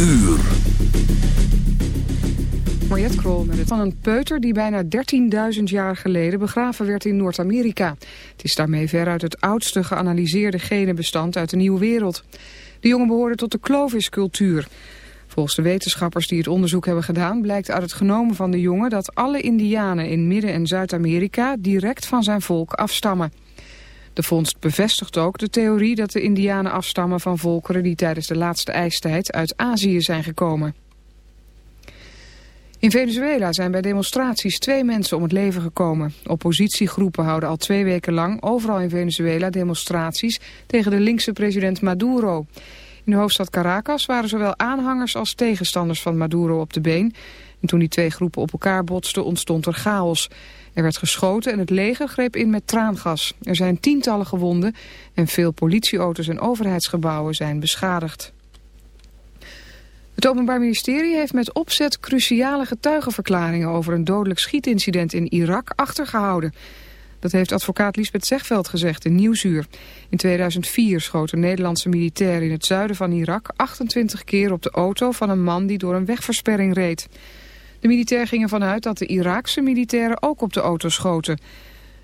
uur. Mariette Krol met het van een peuter die bijna 13.000 jaar geleden begraven werd in Noord-Amerika. Het is daarmee veruit het oudste geanalyseerde genenbestand uit de Nieuwe Wereld. De jongen behoorde tot de Clovis-cultuur. Volgens de wetenschappers die het onderzoek hebben gedaan... blijkt uit het genomen van de jongen dat alle indianen in Midden- en Zuid-Amerika... direct van zijn volk afstammen. De vondst bevestigt ook de theorie dat de indianen afstammen van volkeren... die tijdens de laatste ijstijd uit Azië zijn gekomen. In Venezuela zijn bij demonstraties twee mensen om het leven gekomen. Oppositiegroepen houden al twee weken lang overal in Venezuela demonstraties tegen de linkse president Maduro. In de hoofdstad Caracas waren zowel aanhangers als tegenstanders van Maduro op de been. En toen die twee groepen op elkaar botsten ontstond er chaos. Er werd geschoten en het leger greep in met traangas. Er zijn tientallen gewonden en veel politieauto's en overheidsgebouwen zijn beschadigd. Het Openbaar Ministerie heeft met opzet cruciale getuigenverklaringen over een dodelijk schietincident in Irak achtergehouden. Dat heeft advocaat Lisbeth Zegveld gezegd in Nieuwsuur. In 2004 schoot een Nederlandse militair in het zuiden van Irak 28 keer op de auto van een man die door een wegversperring reed. De militair ging ervan uit dat de Iraakse militairen ook op de auto schoten.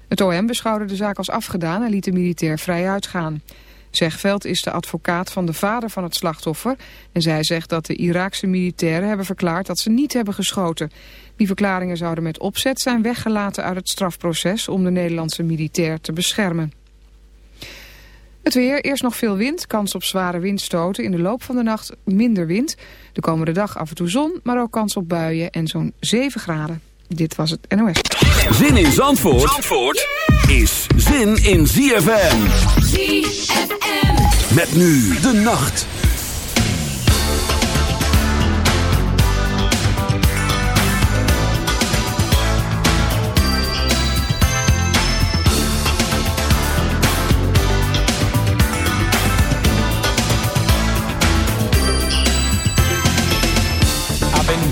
Het OM beschouwde de zaak als afgedaan en liet de militair vrij uitgaan. Zegveld is de advocaat van de vader van het slachtoffer en zij zegt dat de Iraakse militairen hebben verklaard dat ze niet hebben geschoten. Die verklaringen zouden met opzet zijn weggelaten uit het strafproces om de Nederlandse militair te beschermen. Het weer, eerst nog veel wind, kans op zware windstoten. In de loop van de nacht minder wind. De komende dag af en toe zon, maar ook kans op buien en zo'n 7 graden. Dit was het NOS. Zin in Zandvoort, Zandvoort is zin in ZFM. ZFM. Met nu de nacht.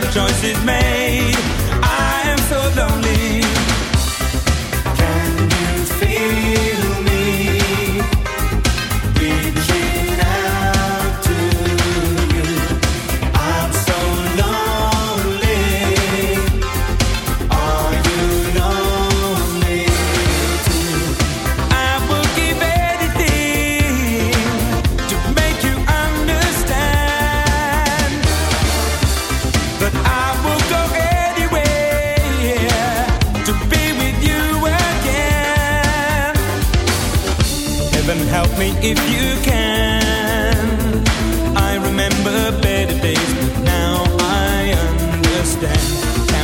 the choice is made. I am so lonely.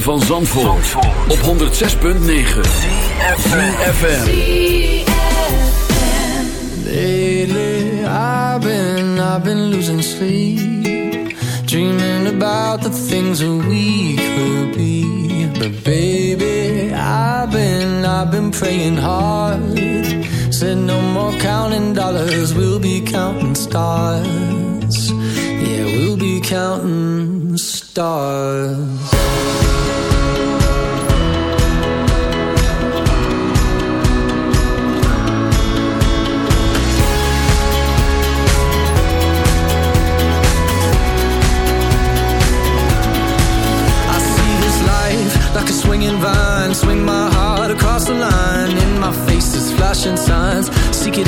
van Zandvoort, op 106.9 CFFM Lately I've been, I've been losing sleep Dreaming about the things that we could be. But baby, I've been, I've been praying hard. Said no more counting dollars, we'll be counting stars. Yeah, we'll be counting stars.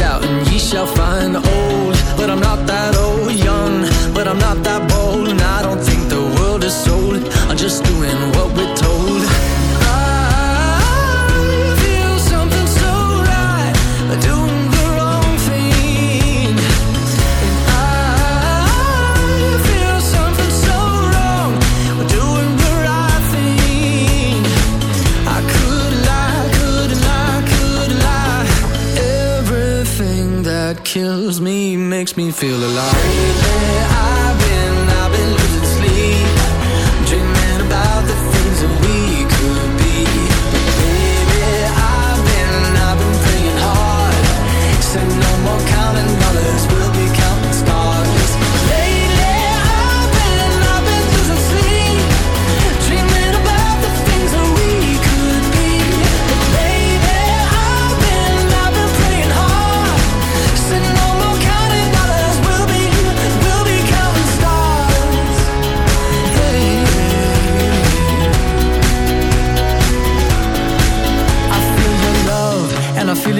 out and ye shall find. the old makes me feel alive.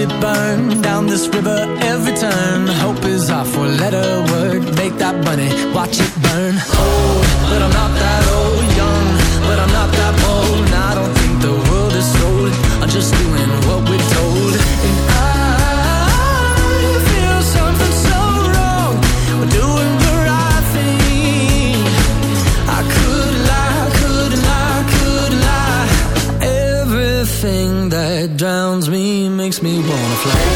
it burn down this river every turn. Hope is our four-letter word. Make that bunny watch it burn. Old, but I'm not that old. Young, but I'm not that. flame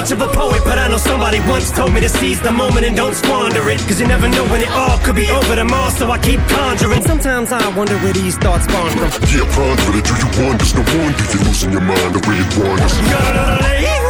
much of a poet, but I know somebody once told me to seize the moment and don't squander it. Cause you never know when it all could be over tomorrow, so I keep conjuring. Sometimes I wonder where these thoughts spawn from. Yeah, ponder it, do you wonder? No wonder you're losing your mind the way it wanders.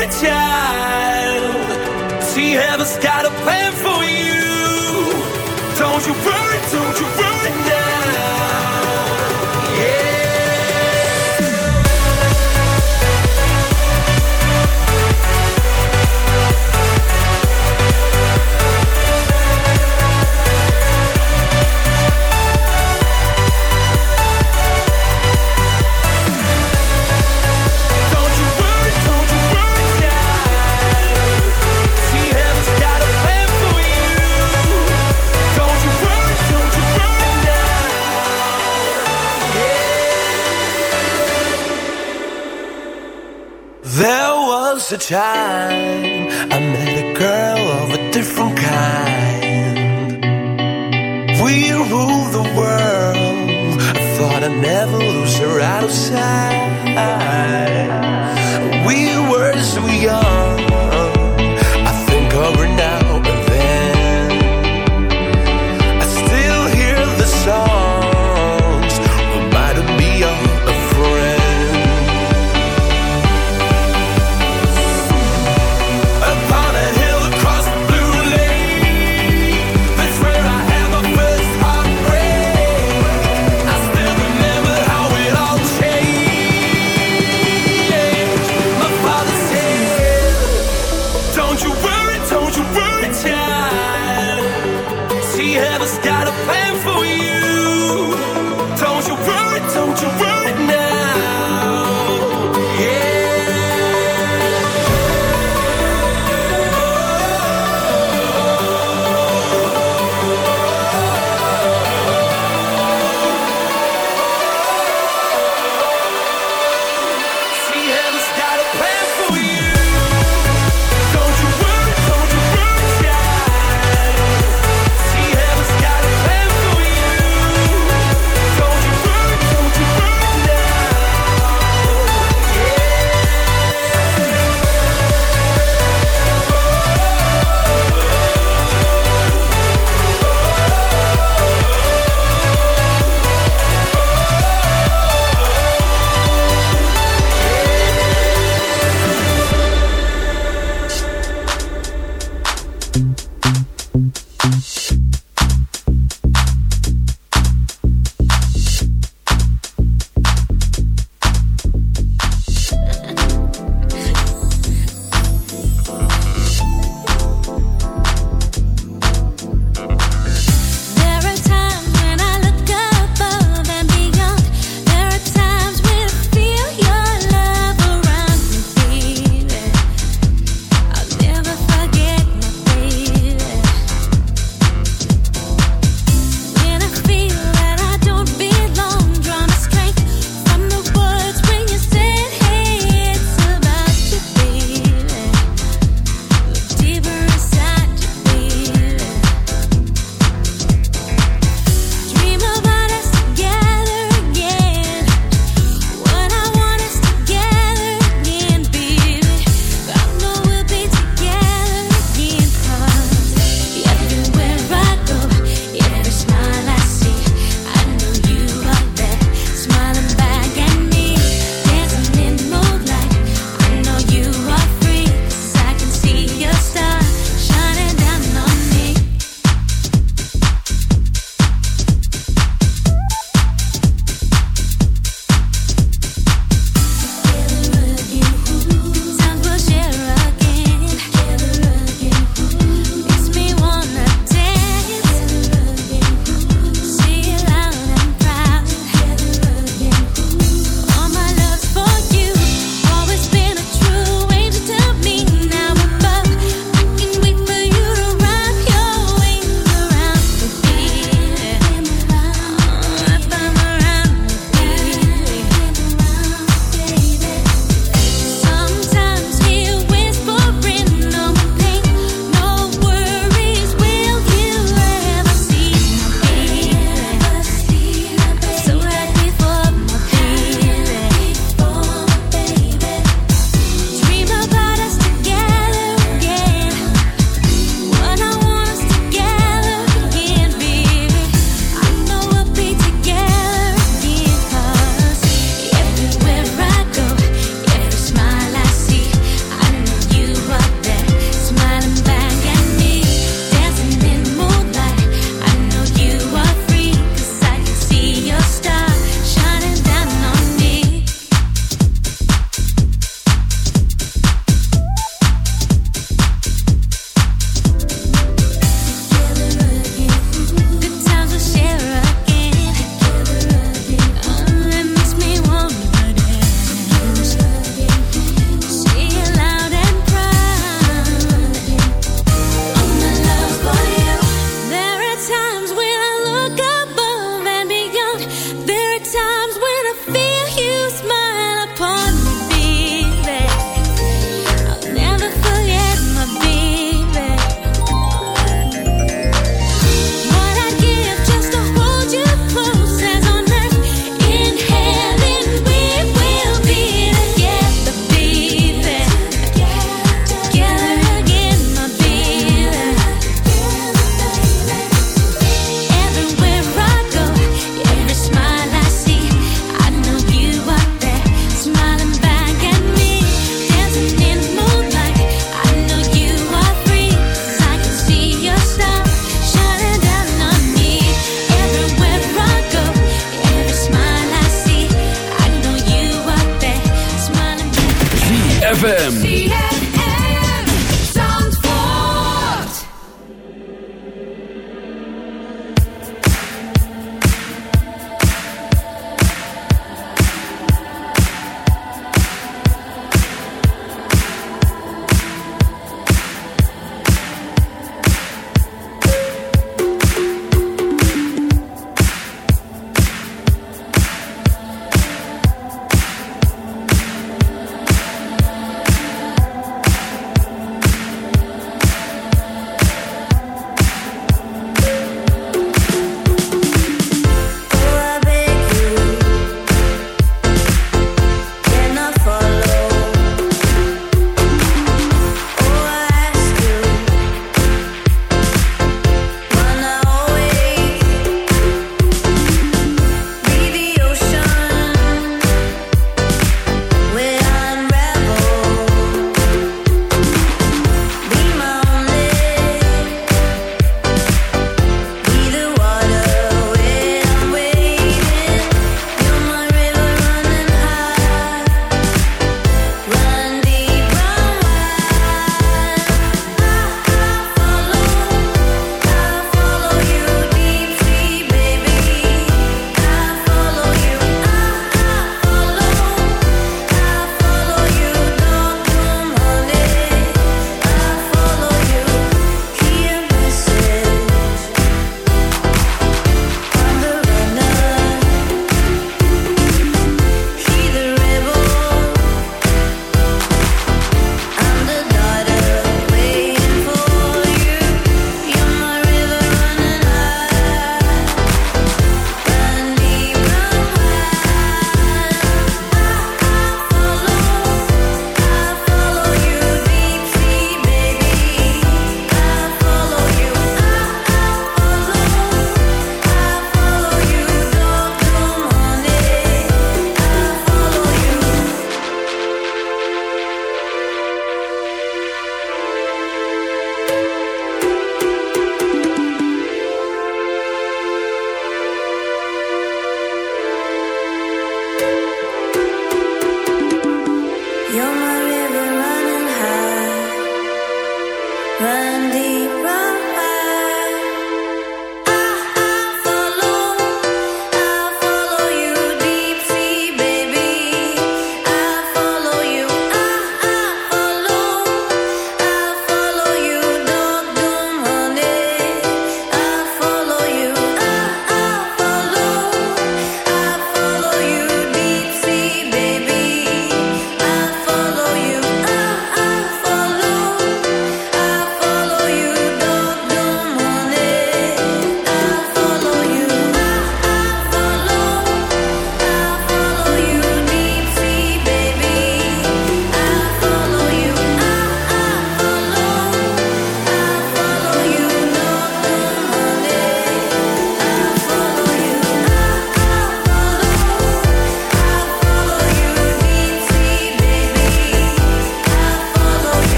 a child. She has got a plan. escuchar.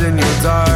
in your dark